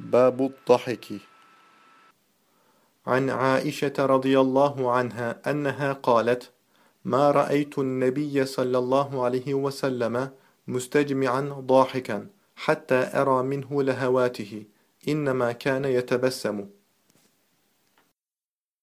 باب الضحك. عن عائشة رضي الله عنها أنها قالت ما رأيت النبي صلى الله عليه وسلم مستجمعا ضاحكا حتى أرى منه لهواته إنما كان يتبسم.